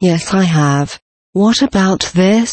Yes I have. What about this?